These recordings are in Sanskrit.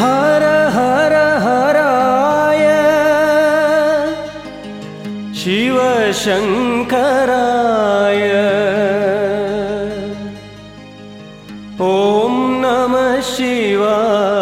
हर हर हराय। शिवशङ्कराय ॐ नमः शिवाय।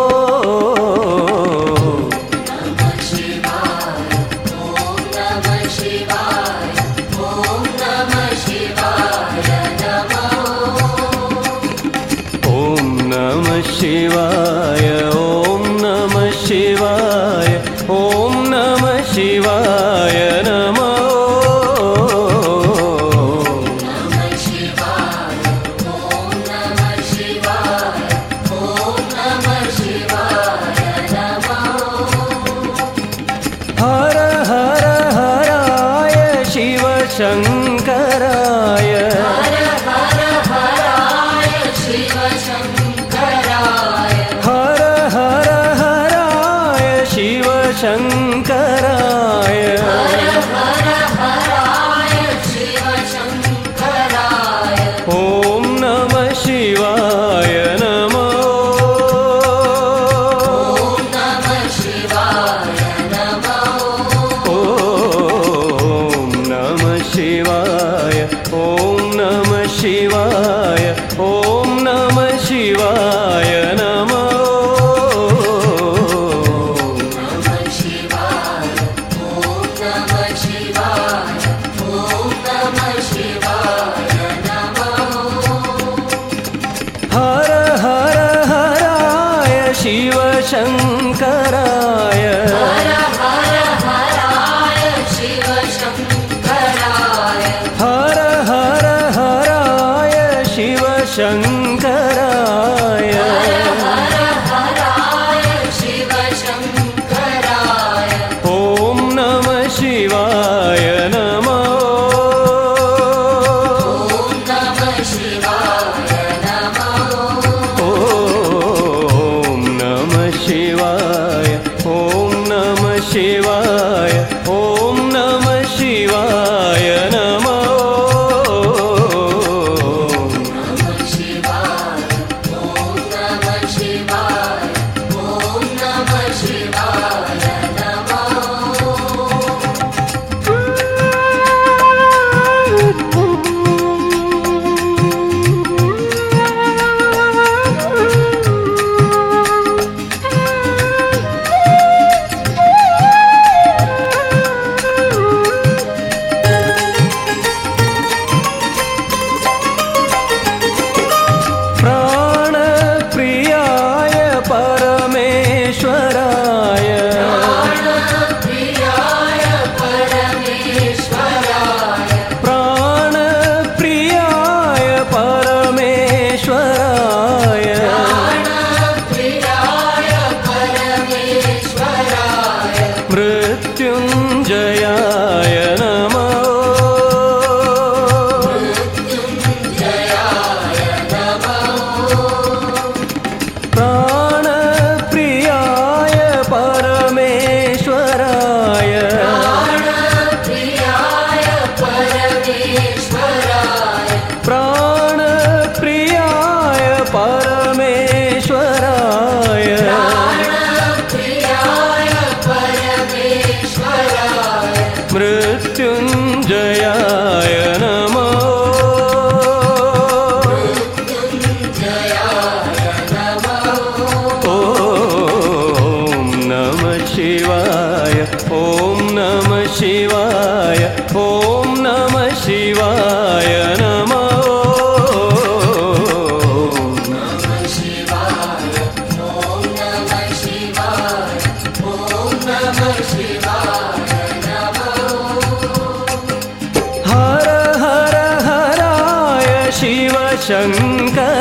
成。शिवशङ्कराय। शङ्कर।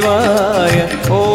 शिवाय ओ